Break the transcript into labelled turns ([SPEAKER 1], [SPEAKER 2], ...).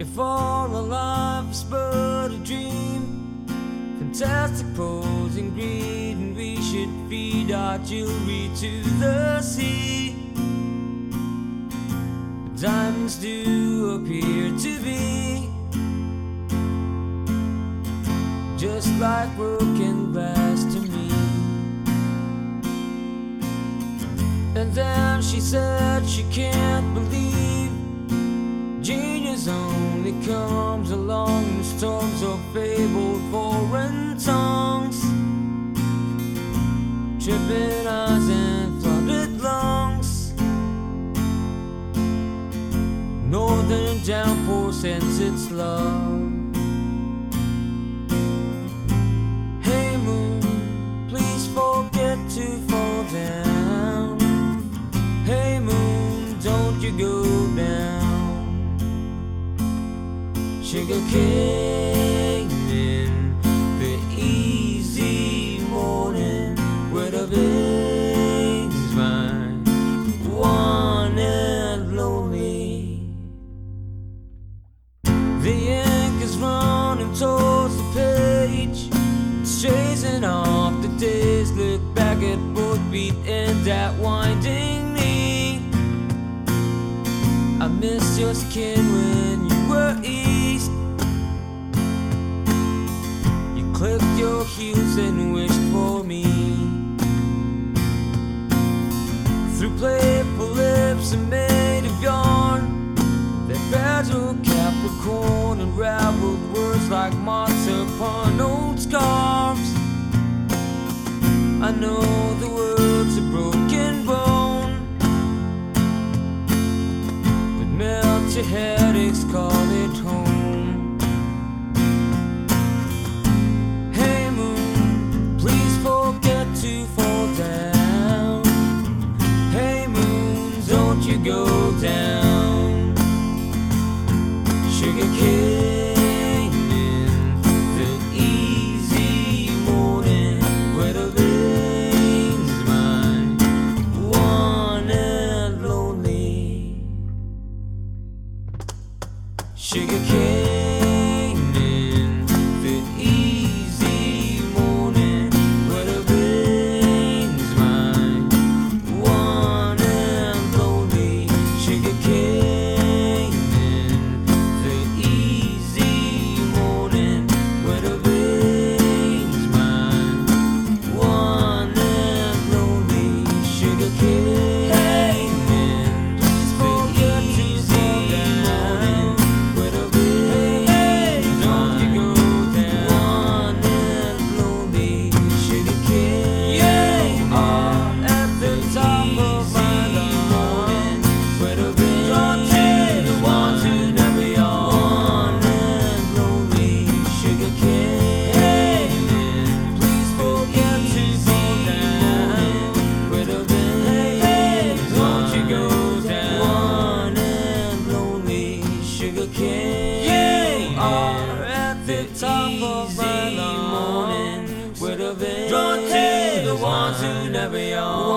[SPEAKER 1] If all our life's but a dream, fantastic pose and greed, and we should feed our jewelry to the sea. But diamonds do appear to be just like broken glass to me. And then she said she can't believe comes along storms of fabled foreign tongues, tripping eyes and flooded lungs. Northern downpour sends its love. The easy morning mine, one and lonely. The running towards the page. Chasing off the days. Look back at both feet and that winding fragile Capricorn unraveled words like moths upon old scarves. I know the words are broken bone, but melt your headaches, call it home. Hey moon, please forget to fall down. Hey moon, don't you go down. Sugar my morning where